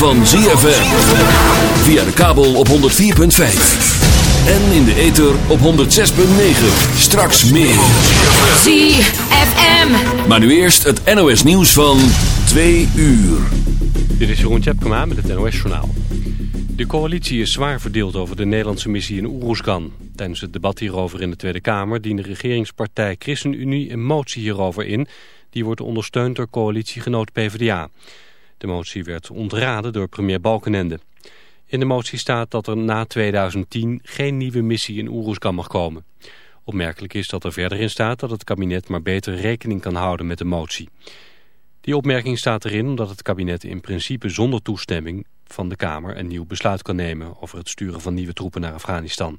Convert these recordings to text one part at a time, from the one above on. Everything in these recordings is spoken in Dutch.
van ZFM. Via de kabel op 104.5. En in de ether op 106.9. Straks meer. ZFM. Maar nu eerst het NOS nieuws van 2 uur. Dit is Jeroen Tjepkema met het NOS Journaal. De coalitie is zwaar verdeeld over de Nederlandse missie in Oeroesgan. Tijdens het debat hierover in de Tweede Kamer diende regeringspartij ChristenUnie een motie hierover in... Die wordt ondersteund door coalitiegenoot PvdA. De motie werd ontraden door premier Balkenende. In de motie staat dat er na 2010 geen nieuwe missie in Oeroeskan mag komen. Opmerkelijk is dat er verder in staat dat het kabinet maar beter rekening kan houden met de motie. Die opmerking staat erin omdat het kabinet in principe zonder toestemming van de Kamer een nieuw besluit kan nemen over het sturen van nieuwe troepen naar Afghanistan.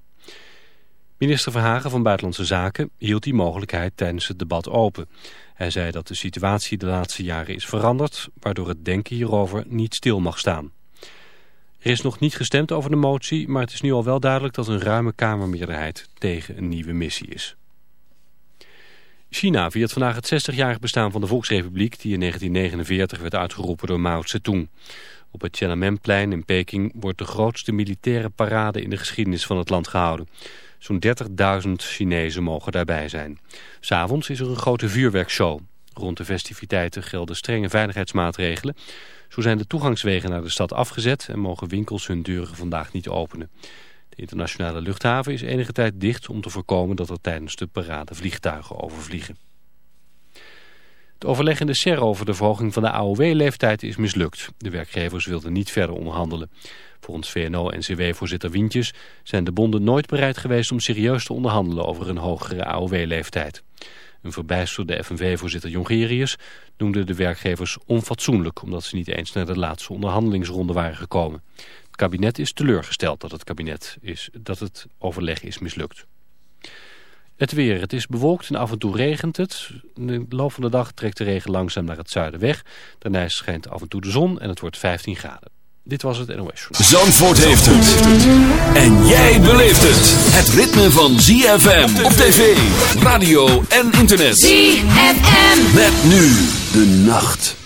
Minister Verhagen van Buitenlandse Zaken hield die mogelijkheid tijdens het debat open. Hij zei dat de situatie de laatste jaren is veranderd, waardoor het denken hierover niet stil mag staan. Er is nog niet gestemd over de motie, maar het is nu al wel duidelijk dat een ruime Kamermeerderheid tegen een nieuwe missie is. China viert vandaag het 60-jarig bestaan van de Volksrepubliek die in 1949 werd uitgeroepen door Mao Zedong. Op het Tiananmenplein in Peking wordt de grootste militaire parade in de geschiedenis van het land gehouden. Zo'n 30.000 Chinezen mogen daarbij zijn. S'avonds is er een grote vuurwerkshow. Rond de festiviteiten gelden strenge veiligheidsmaatregelen. Zo zijn de toegangswegen naar de stad afgezet en mogen winkels hun deuren vandaag niet openen. De internationale luchthaven is enige tijd dicht om te voorkomen dat er tijdens de parade vliegtuigen overvliegen. Het overleg in de SER over de verhoging van de AOW-leeftijd is mislukt. De werkgevers wilden niet verder onderhandelen. Volgens VNO-NCW-voorzitter Wientjes zijn de bonden nooit bereid geweest om serieus te onderhandelen over een hogere AOW-leeftijd. Een verbijsterde FNV-voorzitter Jongerius noemde de werkgevers onfatsoenlijk omdat ze niet eens naar de laatste onderhandelingsronde waren gekomen. Het kabinet is teleurgesteld dat het, kabinet is, dat het overleg is mislukt. Het weer. Het is bewolkt en af en toe regent het. In de loop van de dag trekt de regen langzaam naar het zuiden weg. Daarna schijnt af en toe de zon en het wordt 15 graden. Dit was het NOS Journal. Zandvoort heeft het. En jij beleeft het. Het ritme van ZFM op tv, radio en internet. ZFM. Met nu de nacht.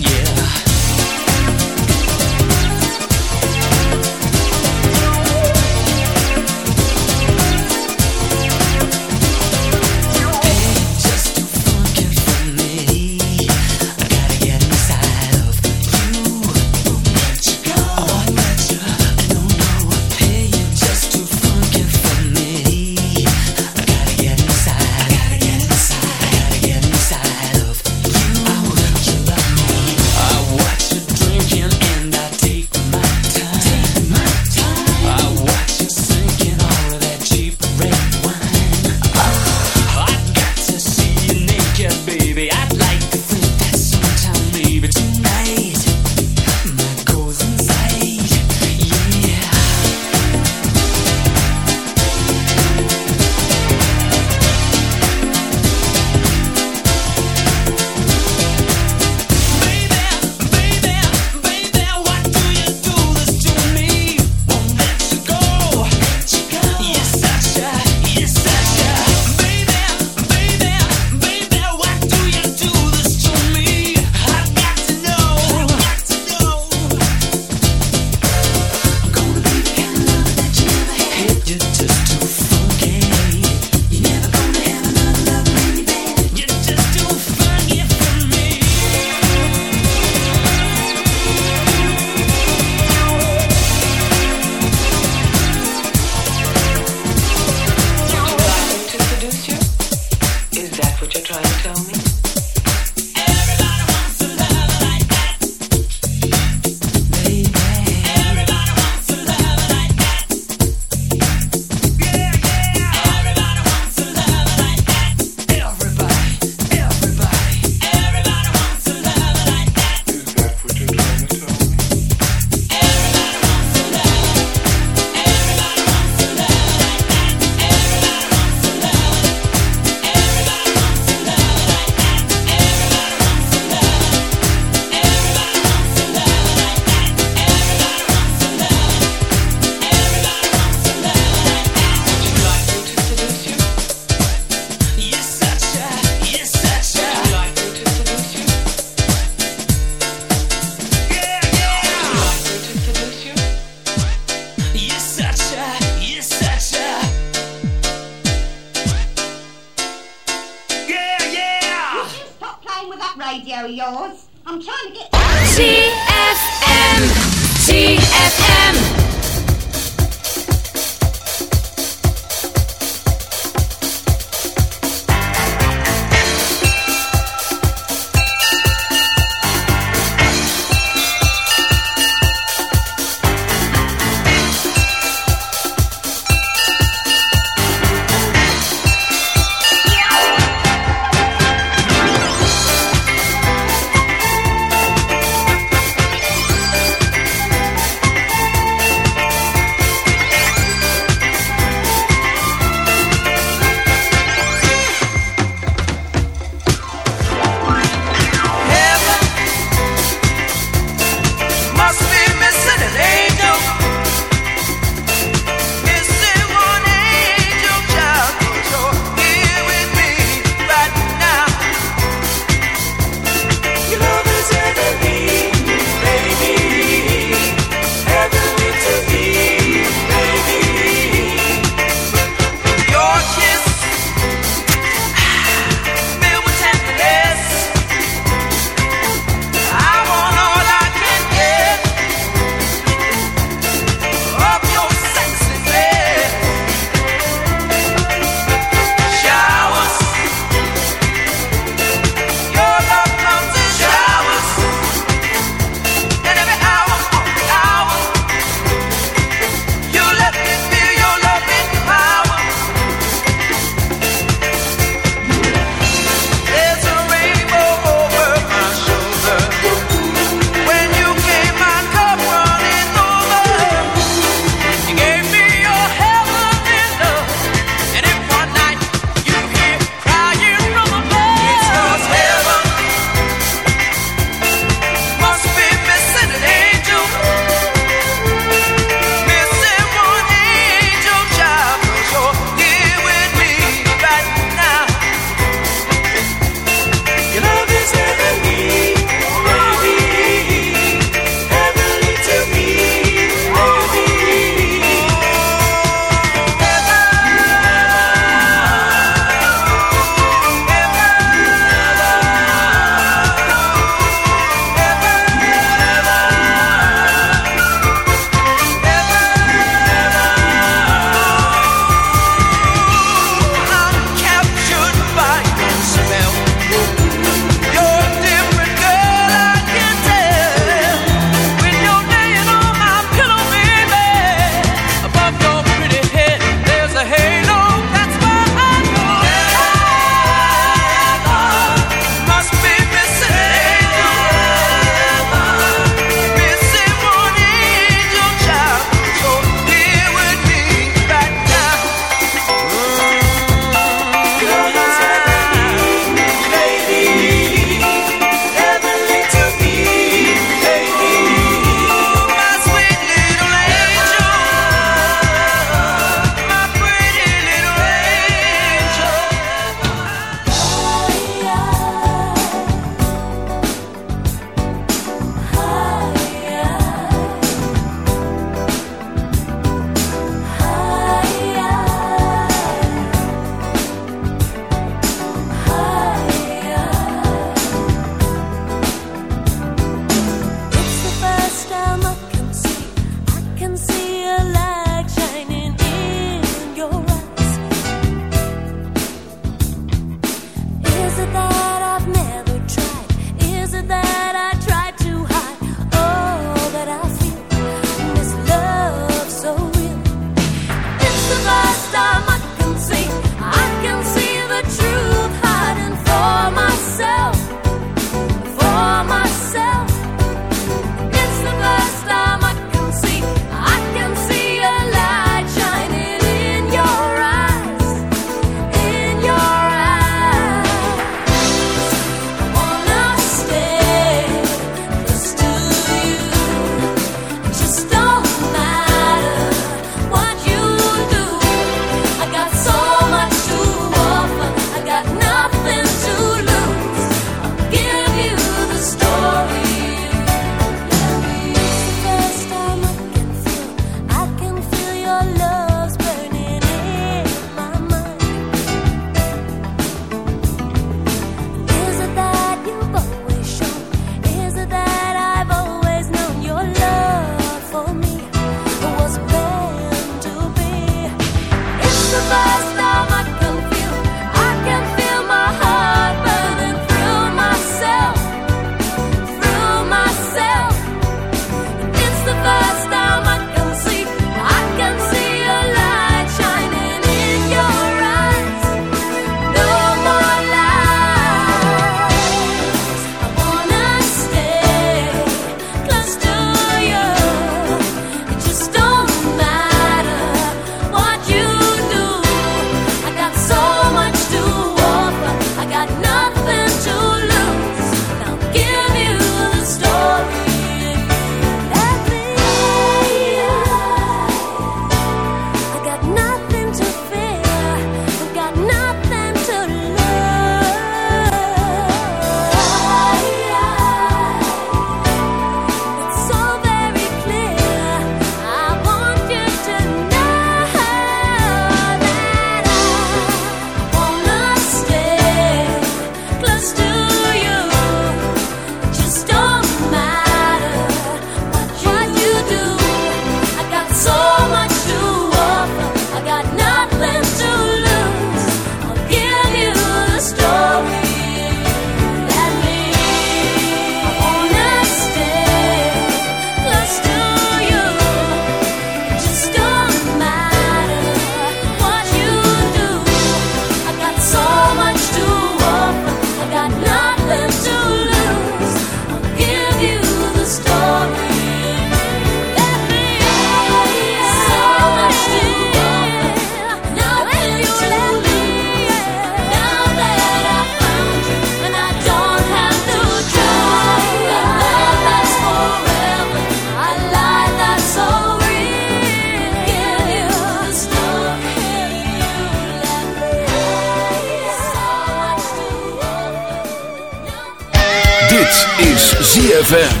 ZFM.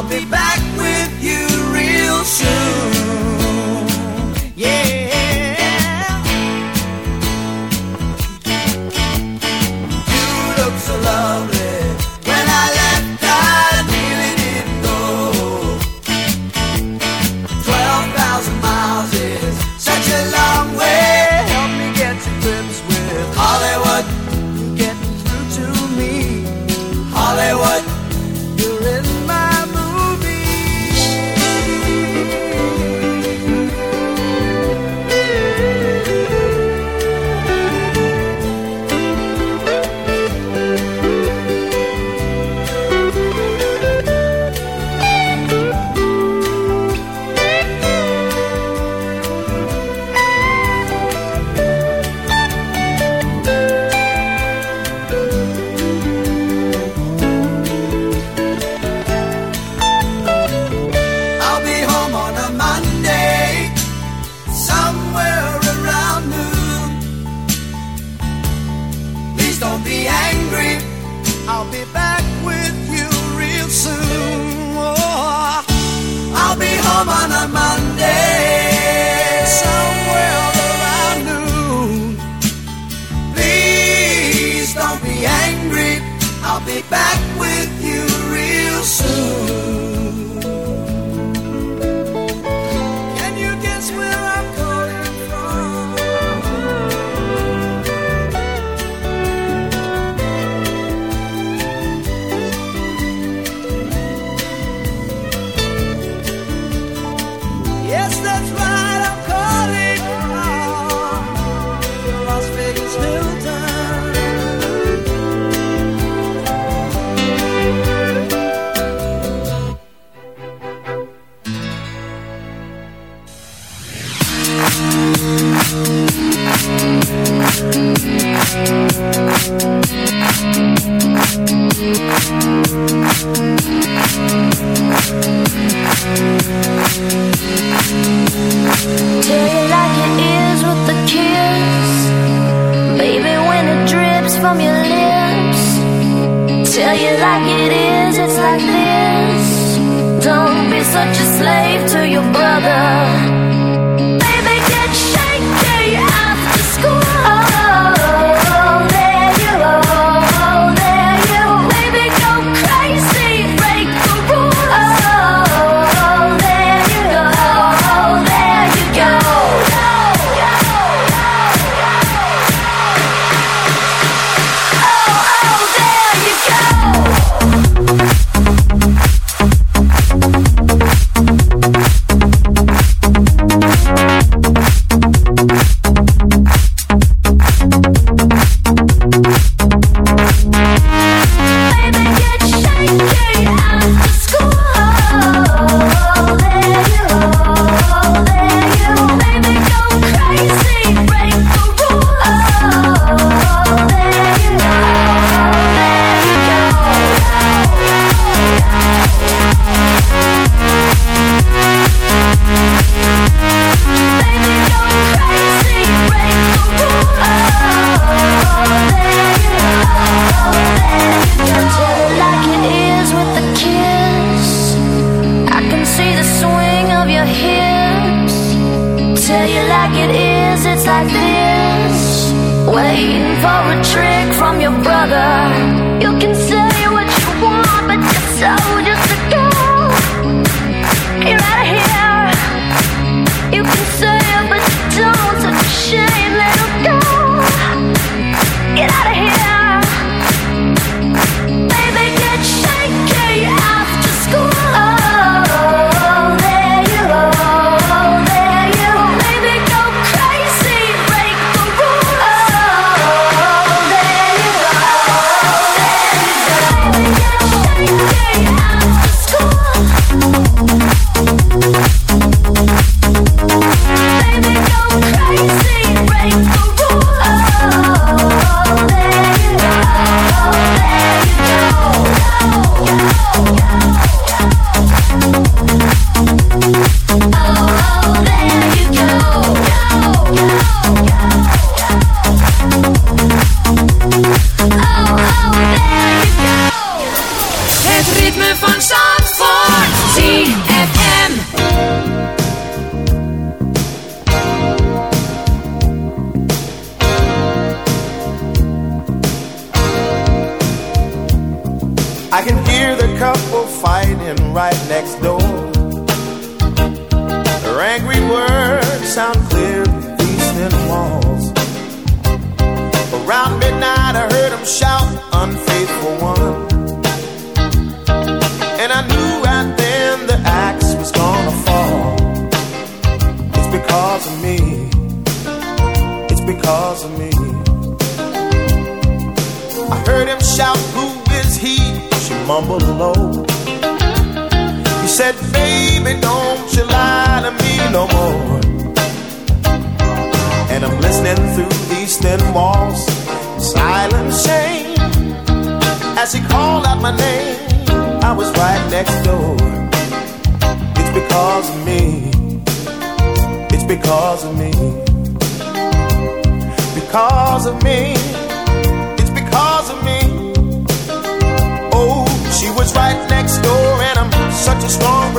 I'll be back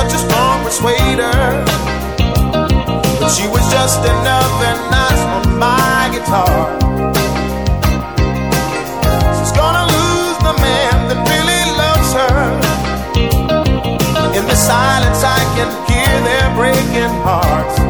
such a strong persuader. But she was just enough and nice on my guitar. She's gonna lose the man that really loves her. In the silence, I can hear their breaking hearts.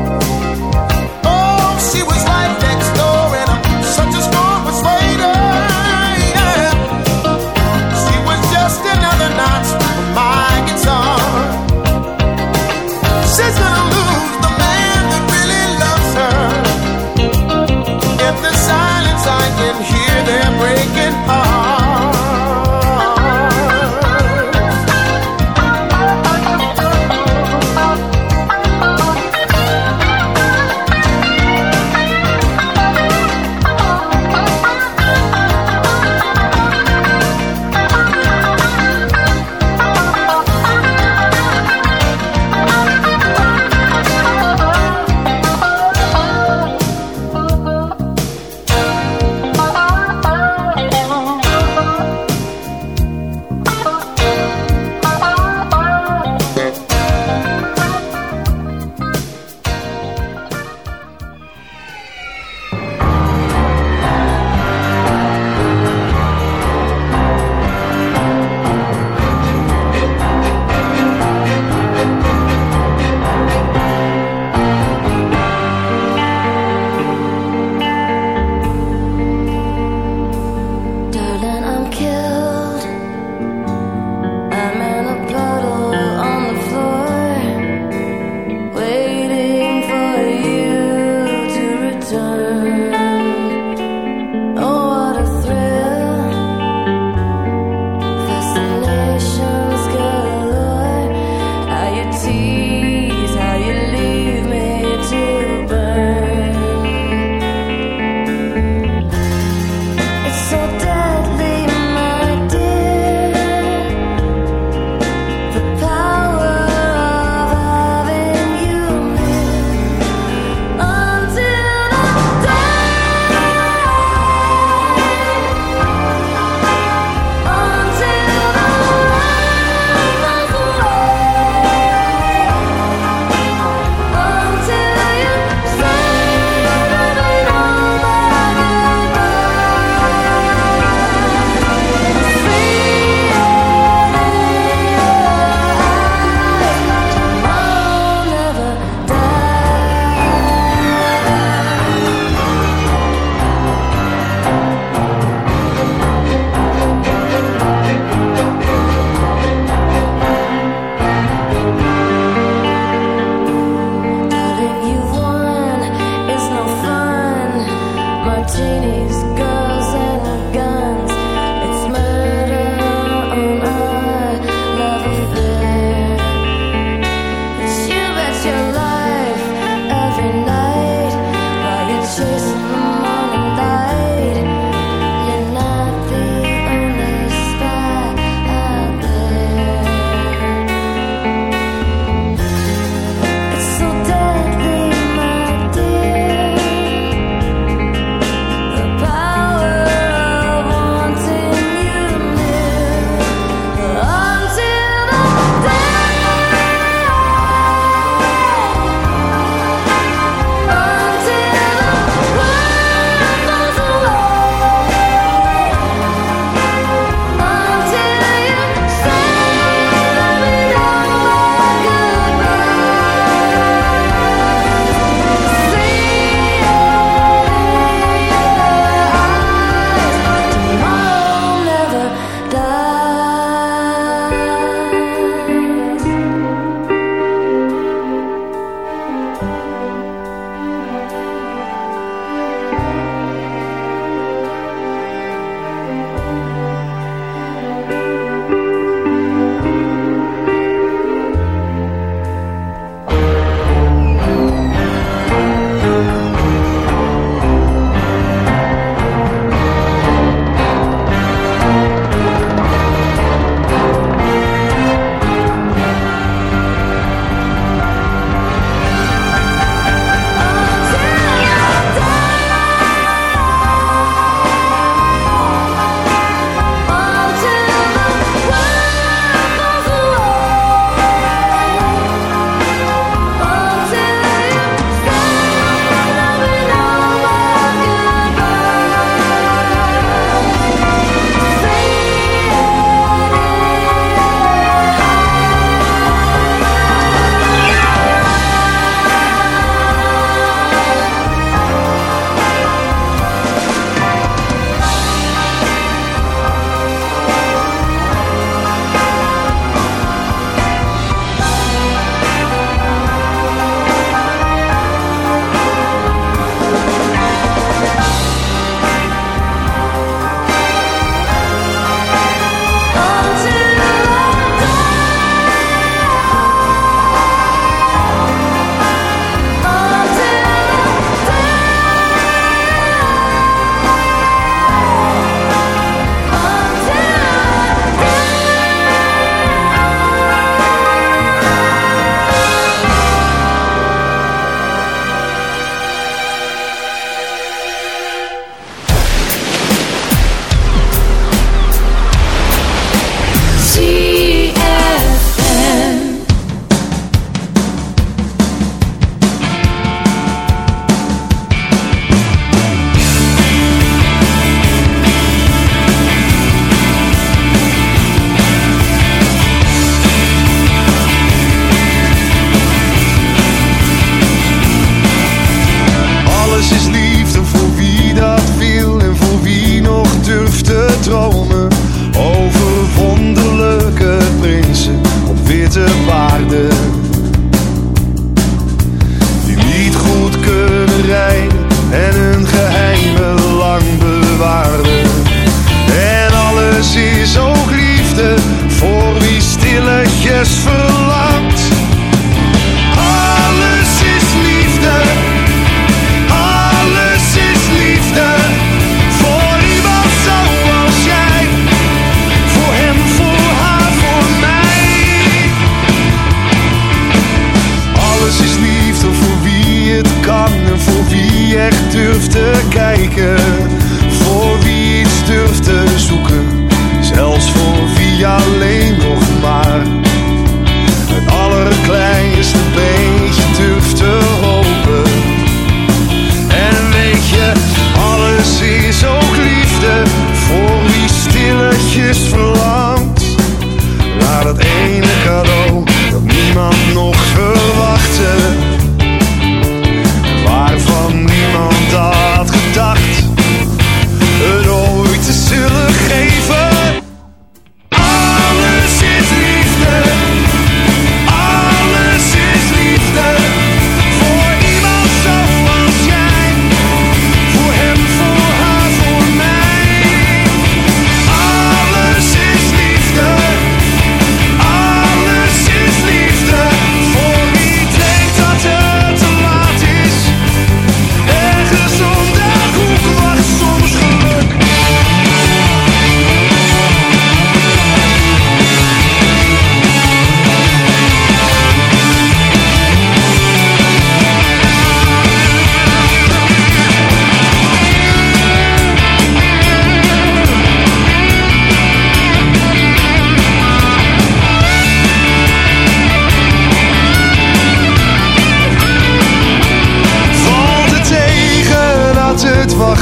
for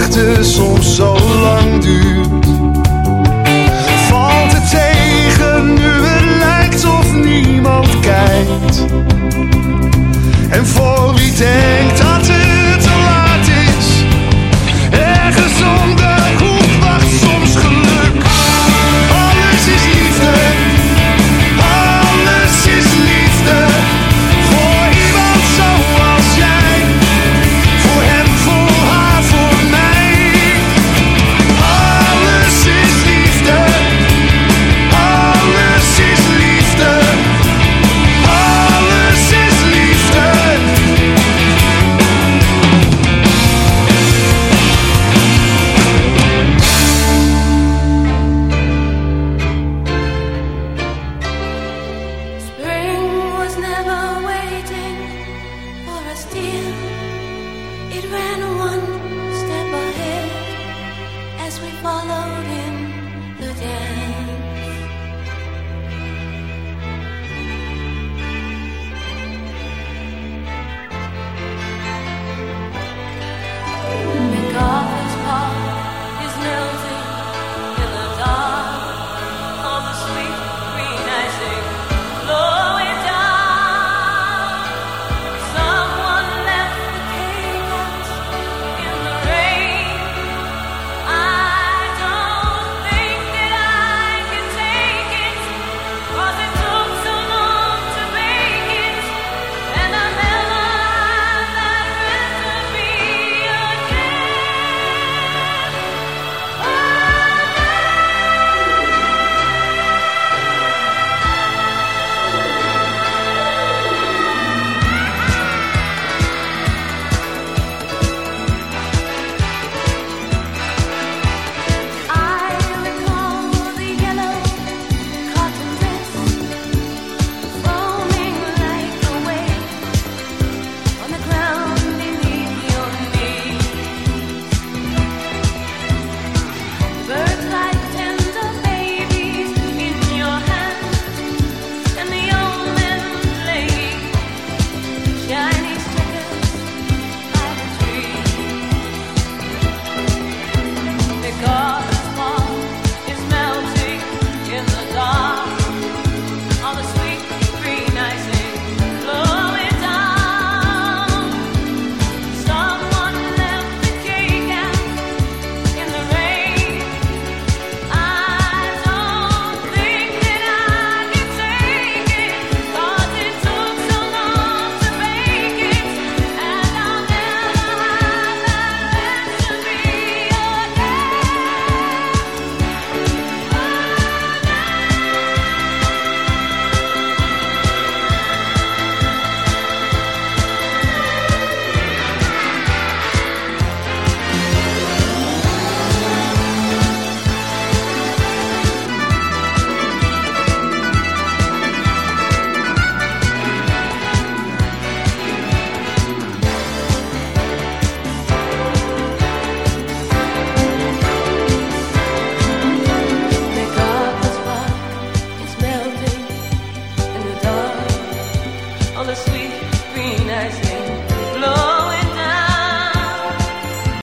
wachten dus soms zo lang duurt. Valt het tegen nu het lijkt of niemand kijkt. En voor wie